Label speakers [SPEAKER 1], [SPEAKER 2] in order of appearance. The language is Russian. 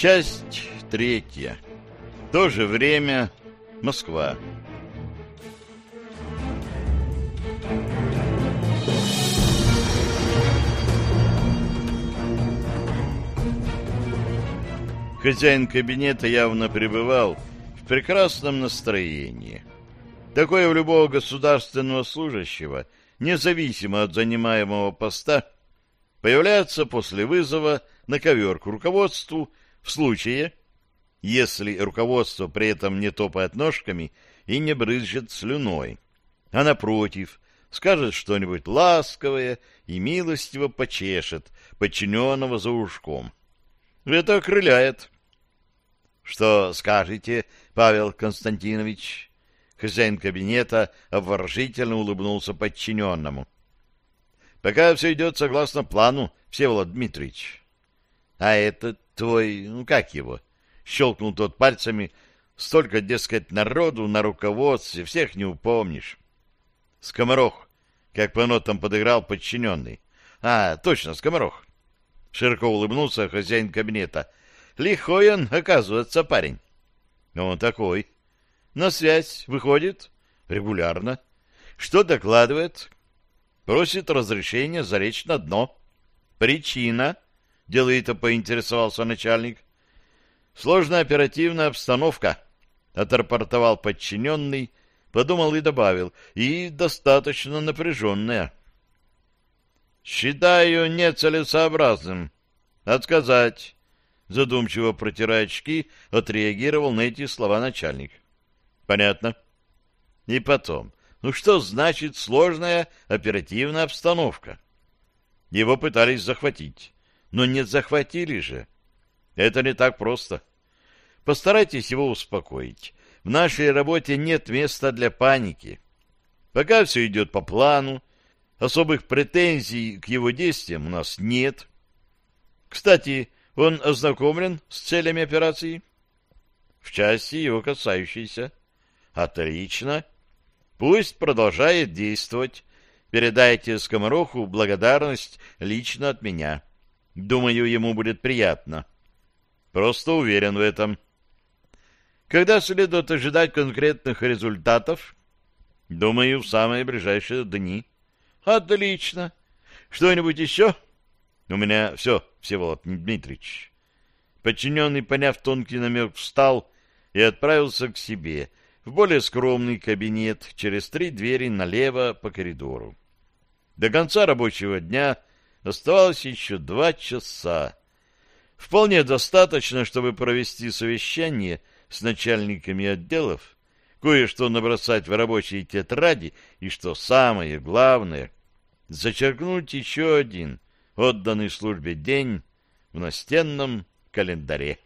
[SPEAKER 1] Часть третья. То же время. Москва. Хозяин кабинета явно пребывал в прекрасном настроении. Такое у любого государственного служащего, независимо от занимаемого поста, появляется после вызова на ковер к руководству в случае, если руководство при этом не топает ножками и не брызжет слюной, а напротив, скажет что-нибудь ласковое и милостиво почешет подчиненного за ушком. Это окрыляет. Что скажете, Павел Константинович? Хозяин кабинета обворожительно улыбнулся подчиненному. Пока все идет согласно плану, Всеволод Дмитриевич. А этот твой, ну как его? Щелкнул тот пальцами. Столько, дескать, народу на руководстве, всех не упомнишь. Скоморох, как по нотам подыграл подчиненный. А, точно, скоморох. Широко улыбнулся хозяин кабинета. Лихой он, оказывается, парень. Он такой. На связь выходит регулярно. Что докладывает? Просит разрешения залечь на дно. Причина? Деловито поинтересовался начальник. Сложная оперативная обстановка, отрапортовал подчиненный, подумал и добавил, и достаточно напряженная. Считаю нецелесообразным отказать. Задумчиво протирая очки, отреагировал на эти слова начальник. Понятно. И потом, ну что значит сложная оперативная обстановка? Его пытались захватить, но не захватили же. Это не так просто. Постарайтесь его успокоить. В нашей работе нет места для паники. Пока все идет по плану, особых претензий к его действиям у нас нет. Кстати, он ознакомлен с целями операции? В части его касающейся. Отлично. Пусть продолжает действовать. Передайте Скомороху благодарность лично от меня. Думаю, ему будет приятно. Просто уверен в этом. Когда следует ожидать конкретных результатов? Думаю, в самые ближайшие дни. Отлично. Что-нибудь еще? У меня все, Всеволод Дмитриевич. Подчиненный, поняв тонкий намек, встал и отправился к себе, в более скромный кабинет, через три двери налево по коридору. До конца рабочего дня оставалось еще два часа. Вполне достаточно, чтобы провести совещание с начальниками отделов, кое-что набросать в рабочие тетради и, что самое главное, зачеркнуть еще один отданный службе день в настенном календаре.